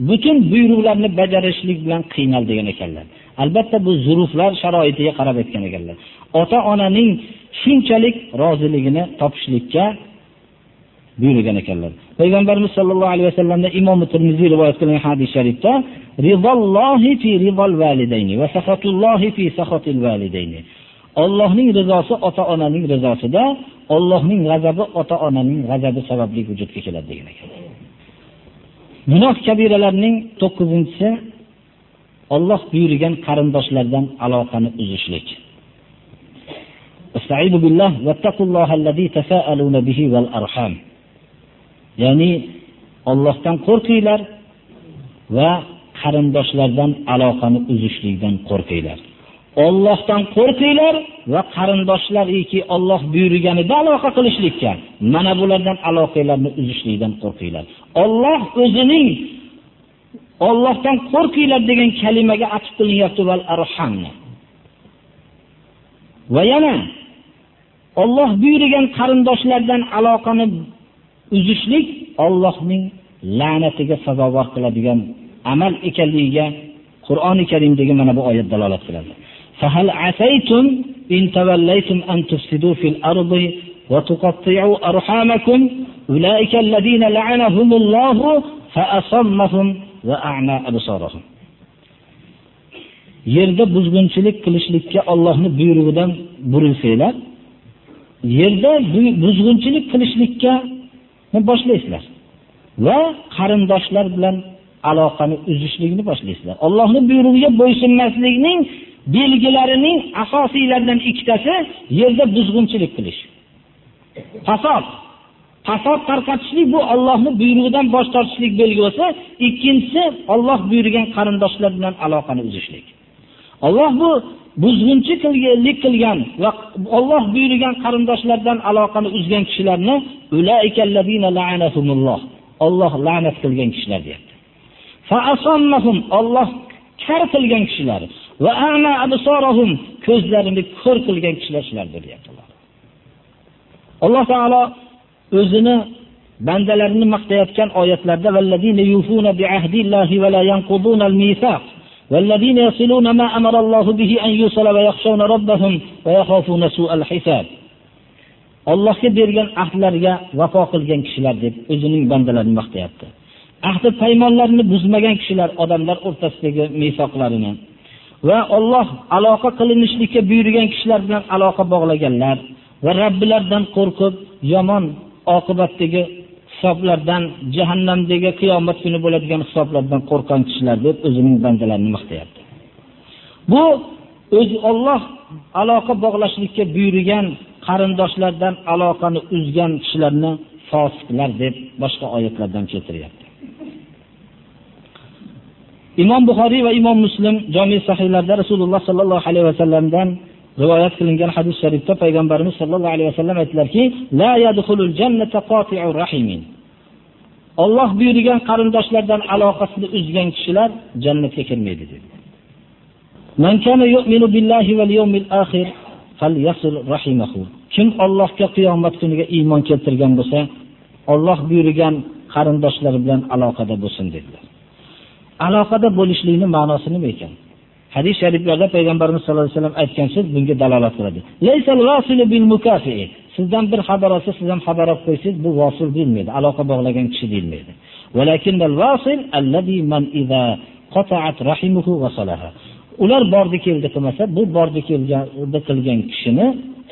butun buyruqlarni bajarishlik bilan qiynal degan ekanlar. Albatta bu zuruflar sharoitiga qarab aytgan ekanlar. Ota onaning shunchalik roziligini topishlikka buyurgan ekanlar. payg'ambarimiz sollallohu alayhi vasallamdan imom termiziy rivoyat qilgan hadis sharifda ridollohi fi ridol validayni va sahatullohi fi sahatil validayni Allohning rizosi ota-onaning rizosida, Allohning g'azabi ota-onaning g'azabi sababli vujudga keladi degan ekan. Gunoh kabiralarning 9-si Alloh buyurgan qarindoshlardan aloqani uzishlik. Istaidu billah vattaqulloha allazi tasaaluna bihi val arham. Ya'ni Allohdan qo'rqinglar va qarindoshlardan aloqani uzishlikdan qo'rqinglar. Allohdan qo'rqinglar va qarindoshlariki Alloh buyurganida aloqa qilishlikka mana bulardan aloqalarni uzishlikdan qo'rqinglar. Alloh o'zining Allohdan qo'rqinglar degan kalimaga atf qilinyapti val arhamni va yana Alloh buyurgan qarindoshlardan aloqani uzishlik Allohning la'natiga sazovor qiladigan amal ekanligiga Qur'oni Karimdagi mana bu oyat dalolat qiladi. Fahal asaytum in tawallaytum an tufsidu fil ardi wa tuqatti'u arhamakum ulaika alladhina la'anahumullohu fa asammahum va a'ma absarahum. Yerda buzg'unchilik qilishlikka Allohning buyrug'idan burilsanglar, yerda buzg'unchilik qilishlikka boshlaysizlar va qarindoshlar bilan aloqani uzishlikni boshlaysizlar allohni buyrug'iga bo'ysunmaslikning belgilarining asosiylaridan ikkitasi yerda buzg'unchilik qilish. Fasod. Fasod tarqatishlik bu ollohni buyrug'idan bosh tortishlik belgi bo'lsa ikkinchisi olloh buyurgan qarindoshlar bilan aloqani uzishlik. Alloh bu buzg'unchilik qilgan va Alloh buyurgan qarindoshlardan aloqani uzgan kishilarni Alloh la'nat qilgan kishilar deyapti. Fa asammahum Alloh kar qilgan kishilar va ana absarahum ko'zlarini ko'r qilgan kishilar shulardir deyapti. Alloh taolo o'zini bandalarini maqtayotgan oyatlarda vallazina yufuna bi'ahdillahi va la yanquduna al-mithaq والذين يصلون ما أمر الله به أن يوصل ويخشون ربهم ويخافون سوء الحساب Allohga bergan ahdlarga vafo qilgan kishilar deb o'zining bandalarini maqtayapti. Ahdi paymonlarini buzmagan kishilar odamlar o'rtasidagi misoqlarini va Alloh aloqa qilinishlikka buyurgan kishilar bilan aloqa bog'laganlar va Robbilaridan qo'rqib yomon oqibatdagi hisoblardan jahannamdagi qiyomat kuni bo'ladigan hisoblardan qo'rqqan kishilar deb o'zining bandalarini maqtayapti. Bu o'zi Alloh aloqa bog'lashlikka buyurgan qarindoshlardan aloqani uzgan kishilarni fosiqlar deb boshqa oyatlardan keltiryapti. Imom Buxoriy va Imom Muslim jami sahihlarda Rasululloh sallallohu alayhi vasallamdan rivoyat qilingan hadis sharifda payg'ambarimiz sollallohu alayhi vasallam aytdilarki, la yadkhulul jannata qati'ur rahimin. Alloh buyurgan qarindoshlardan aloqasini uzgan kishilar jannatga kirmaydi dedi. Man kana yu'minu billahi val yawmil akhir falyasil rahimahu. Kim Allohga qiyomat kuniga iymon keltirgan bo'lsa, Alloh buyurgan qarindoshlari bilan aloqada bo'lsin dedilar. Aloqada bo'lishlikning ma'nosi nima ekan? Hadis shariflarda payg'ambarimiz sollallohu alayhi vasallam aytgan so'z bunga dalolat qiladi. Laysal wasilu bil mukafi'i. Sizdan bir xabar olsa, siz ham xabar olib qo'ysangiz, bu vosil deyilmaydi, aloqa bog'lagan kishi deyilmaydi. walakinal wasil allazi man idza qata'at rahimuhu wa salaha. Ular bordi keldi qilmasa, bu bordi kelgan qilgan kishini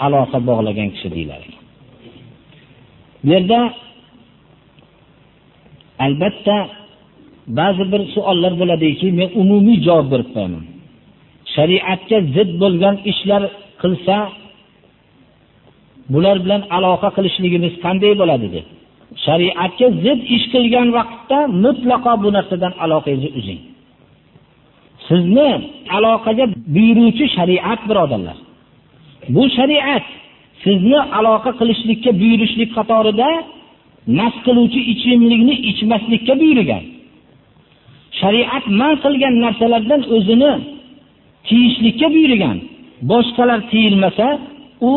aloqa bog'lagan kishi deyiladi. Bu yerda albatta ba'zi bir savollar bo'ladiki, men umumiy javob berib qo'yaman. Shariatga zid bo'lgan ishlar qilsa bular bilan aloqa qilishligimiz qanday bo'ladi deb. Shariatga zid ish qilgan vaqtda mutlaqo bu narsadan aloqangizni uzing. Sizni aloqaga buyuruvchi shariat birodarlar. Bu shariat sizni aloqa qilishlikka buyurishlik qatorida mast qiluvchi ichimlikni ichmaslikka buyurgan. Shariat man qilgan narsalardan o'zini tiyishlikka buyurgan. Boshqalar tiyilmasa u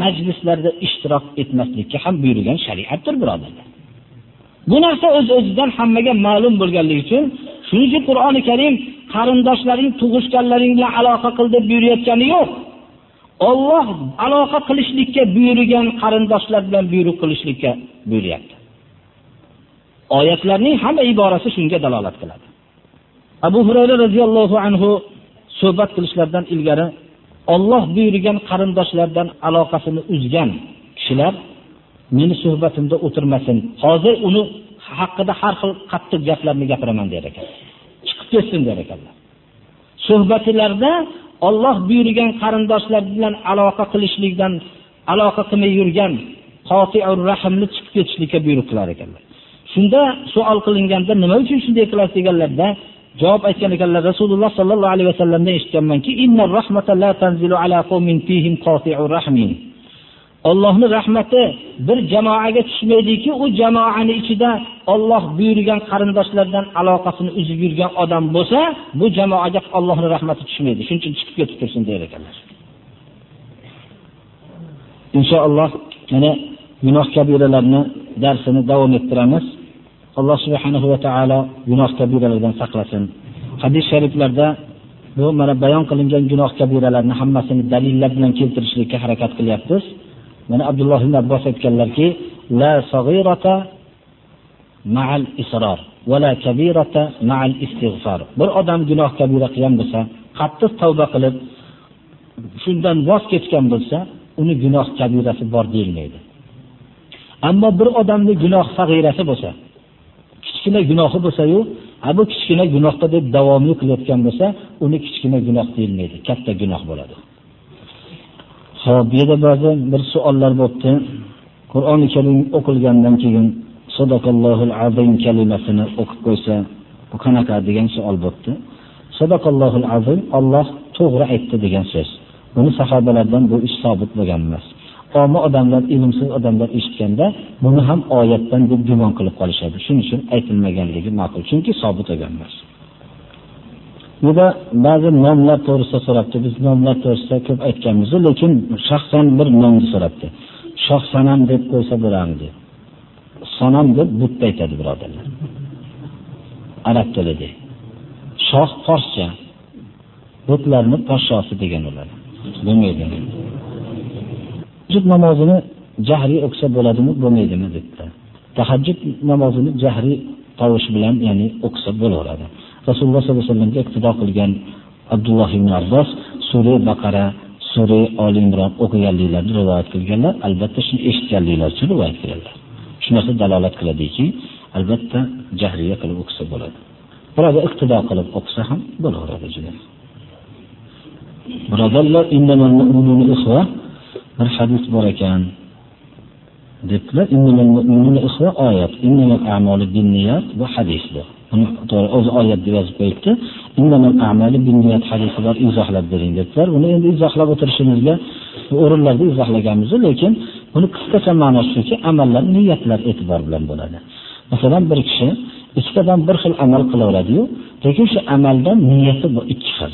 majlislarda ishtirok etmaslikka ham buyurgan shariatdir birodarlar. Bu narsa o'z öz o'zidan hammaga ma'lum bo'lganligi uchun shuning uchun qur'oni karim qarindoshlaring tug'ishganlaring bilan aloqa qil deb buyurayotgani yo'q. Olloh aloqa qilishlikka buyurgan qarindoshlar bilan buyruq qilishlikka buyuryapti. Oyatlarning hamma iborasi shunga dalolat qiladi. Abu hurayra roziyallohu anhu suhbat qilishlaridan ilgari Alloh buyurgan qarindoshlardan aloqasini uzgan kishilar meni suhbatimda o'tirmasin. Hozir uni haqida har xil qattiq gaplarni gapiraman der ekan. Chiqib ketsin der ekanlar. Suhbatlarda Alloh buyurgan qarindoshlar bilan aloqa qilishlikdan aloqa qilmay yurgan qati'ur rahimni chiqib ketishlikka buyruq qilar ekanlar. Shunda savol qilinganda nima uchun shunday qilasiz deganlarda javob aytgan ekanlar rasululloh sollallohu alayhi vasallamdan eshitganmanki Allohning rahmati bir jamoaga tushmaydiki, u jamoani ichida Alloh buyurgan qarindoshlardan aloqasini uzib yurgan odam bo'lsa, bu jamoaga Allohning rahmati tushmaydi. Shuning uchun chiqib ketib tursin der ekanlar. Inshaalloh yana gunoh kabiralarni darsini davom ettiramiz. Alloh subhanahu va taolo gunoh kabiralardan saqlasin. Hadis shariflarda bu mana bayon qilingan gunoh kabiralarni hammasini dalillar bilan keltirishlikka harakat qilyapmiz. Mana abdulloh ibn abbos aytganlarki la sag'irata ma'al israr va la kabirata ma'al istighfar. bir odam gunoh kabira qilgan bo'lsa qattiq tavba qilib shundan voz kechgan bo'lsa uni gunoh kabirasi bor deyilmaydi. Ammo bir odamning gunoh sag'irasi bo'lsa kichkina gunohi bo'lsa-yu, ha bu kichkina gunohda deb davomli qilayotgan bo'lsa, uni kichkina gunoh deyilmaydi, katta gunoh bo'ladi. Xo'p, bu yerda ba'zi bir savollar bo'pti. Qur'oni Karim o'qilgandan keyin sadaqallohul azim kalimasini o'qib qo'ysa, bu qanaqa degan savol bo'pti. Sadaqallohul azim Alloh to'g'ri aytdi degan so'z. Buni sahobalardan bu ish sabit bo'lgan emas. Omma odamlar, ilmsiz odamlar eshitganda buni ham oyatdan deb gumon qilib qolishadi. Shuning uchun aytilmaganligi ma'qul, chunki sobit bo'lgan emas. Bunda ba'zi nomlar to'g'risida so'rabdi. Biz nomlar to'g'risida ko'p aytganmiz, lekin shaxsan bir nomni so'rabdi. Shohsanam deb qo'ysa bo'lardi. Sanam deb butta aytadi birodarlar. Arab tilida. Shoh forscha. Butlarni podshosi degan ular. Bo'lmaydi. Tahajjud namozini jahriy o'qisa bo'ladimi, bo'lmaydimi dedilar. Tahajjud namozini jahriy tovush bilan, ya'ni o'qisa bo'laveradi. Rasululloh sollallohu alayhi vasallamga iqtido qilgan Abdulloh ibn Abbos sura Baqara, sura Oli Imron o'qiganliklarini rivoyat qilganlar, albatta shuni eshitganliklar uchun rivoyat qilganlar. Shu narsa dalolat qiladiki, albatta jahriya qilib o'qisa bo'ladi. Biroda iqtido qilib o'qisa ham bo'laveradi juda. Birodarlar, innamal mu'minuna ikhwa bir hadis bor ekan. debdilar. Innamal mu'minuna ikhwa oyat, innamal a'malu binniyat va hadis buni to'g'ri o'zi oyat deb yozib qo'yibdi. Innamal a'malu binniyat hadisi bor, izohlab bering dedilar. Buni endi izohlab o'tirishimizga o'rinlarda izohlaganmiz, lekin buni qisqacha ma'nosi shuki, amallar niyatlar e'tibor bilan bo'ladi. Masalan, bir kishi ikkitadan bir xil amal qilaveradi-yu, lekin shu amaldan niyati bu ikki xil.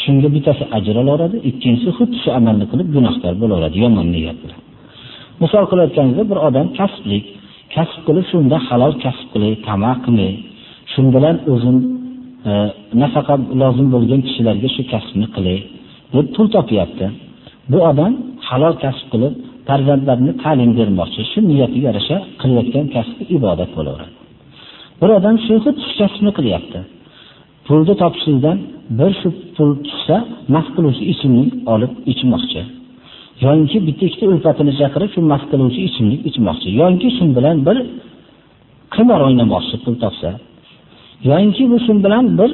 Shunda bittasi ajr oladi, ikkinchisi xuddi shu amalni qilib gunohkor bo'laveradi yomon niyat bilan. Misol qilayotganingizda bir odam kasblik, kasb qilib shunda halol kasb qilay, tamaq qilay. Shun bilan o'zim e, nafaqa lozim bo'lgan kishilarga shu kasbni qilay deb pul topyapti. Bu odam halol kasb qilib farzandlarini ta'lim bermoqchi. Shu niyatiga yarasha qilayotgan kasbi ibodat bo'laveradi. Bir odam shu xuddi kasbni qilyapti. Pulni topishlikdan bir shu pul tushsa mast qiluvchi ichimlik olib ichmoqchi. yoki bitta ikkita ulfatini chaqirib shu mast qiluvchi ichimlik ichmoqchi. yoki shu bilan bir qimor o'ynamoqchi pul topsa, yoinki bu shu bilan bir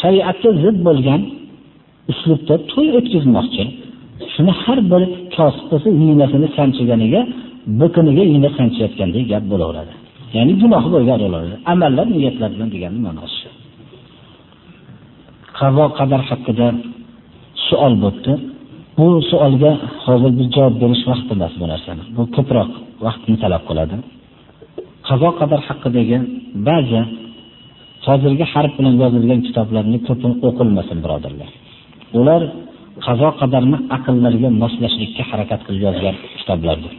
shariatga zid bo'lgan uslubda to'y o'tkazmoqchi. Shuni har bir kosib qilsa, iynasini sanchiganiga, biqiniga iyna sanchayotgandek gap bo'laveradi. Ya'ni gunohi bo'lgan bo'ladi. Amallar niyatlar bilan deganni ma'nosi. Qazo qadar haqida savol bo'ldi. Bu savolga hozir biz javob berish vaqti emas bu narsani. Bu ko'proq vaqtni talab qiladi. Qazo qadar haqidagi ba'zi hozirgi harf bilan yozilgan kitoblarni ko'pini o'qilmasin birodarlar. Ular qazo qadarni aqllariga moslashlikka harakat qilib yozgan kitoblardir.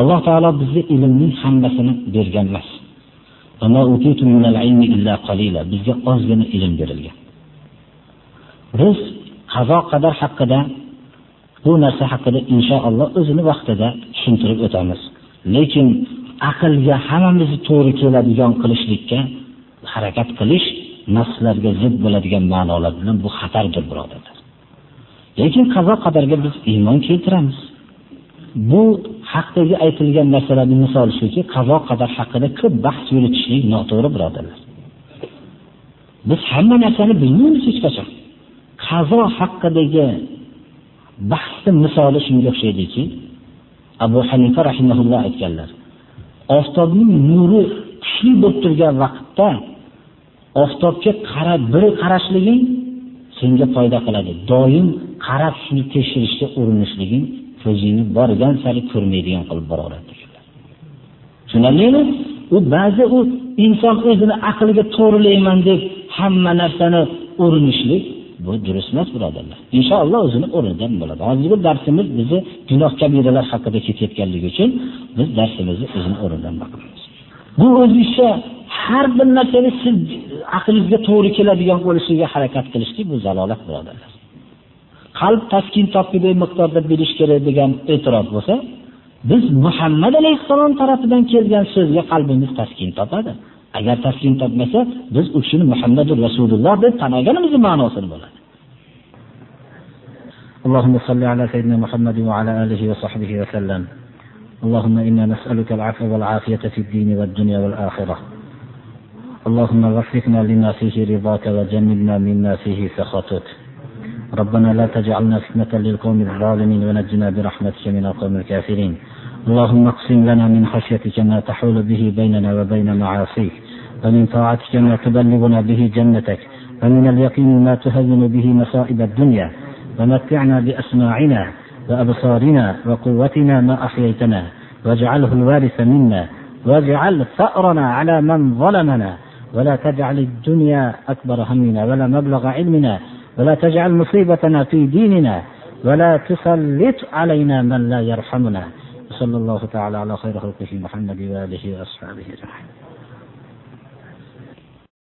Alloh taolo bizga ilmning hammasini bergan emas. Bizga ozgina ilm berilgan. Biz qazo qadar haqida bu narsa haqida inshaalloh o'zini vaqtida tushuntirib o'tamiz. Lekin aqlga hammamizni to'g'ri keladigan qilishlikka harakat qilish nafslarga zid bo'ladigan ma'nolar bilan bu xatardir birodarlar. Lekin qazo qadarga biz iymon keltiramiz. Bu haqdagi aytilgan narsalarning misoli shuki, qazo qadar haqida ko'p bahs yuritishlik noto'g'ri birodarlar. Biz hamma narsani bilmaymiz hech qachon. Qazo haqidagi bahsni misoli shunga o'xshaydiki, Abu Hanifa rahimahulloh aytganlar. Oftobning nuri kuchli bo'lib turgan vaqtda oftobga qarab bir qarashliging senga foyda qiladi. Doim qarab shuni tekshirishga urinishliging ko'zingni borgan sari ko'rmaydigan qilib boraveradi. Tushunarlimi? U ba'zi u inson o'zini aqliga to'g'rilayman deb hamma narsani urinishlik bu durust emas birodarlar. Inshaalloh o'zini o'rnidan bo'ladi. Hozirgi darsimiz bizni gunoh kabiralar haqida ketayotganligi uchun biz darsimizni o'zini o'rnidan boqamiz. Bu o'zingizcha har bir narsani siz aqlingizga to'g'ri keladigan bo'lishiga harakat qilishlik bu zalolat birodarlar. Qalb taskin topgidek miqdorda bilish kerak degan e'tirof bo'lsa, biz Muhammad alayhissalom tarafidan kelgan so'zga qalbimiz taskin topadi. Agar taskin topmasa, biz u kishini Muhammadur Rasululloh deb tanaganimizning ma'nosini bo'ladi. اللهم صل على سيدنا محمد وعلى آله وصحبه وسلم. اللهم إنا نسألك العفو والعافية في الدين والدنيا والآخرة. اللهم وفقنا لما فيه رضاك وجنبنا مما فيه سخطك. ربنا لا تجعلنا فتنة للقوم الظالمين ونجنا برحمتك من القوم الكافرين. اللهم اقسم لنا من خشيتك ما تحول به بيننا وبين معاصيك. ومن طاعتك ما تبلغنا به جنتك ومن اليقين ما تهون به مصائب الدنيا ومتعنا بأسماعنا وأبصارنا وقوتنا ما أحييتنا واجعله الوارث منا واجعل ثأرنا على من ظلمنا ولا تجعل الدنيا أكبر همنا ولا مبلغ علمنا ولا تجعل مصيبتنا في ديننا ولا تسلط علينا من لا يرحمنا. صلى الله تعالى على خير خلقه محمد وآله وأصحابه أجمعين.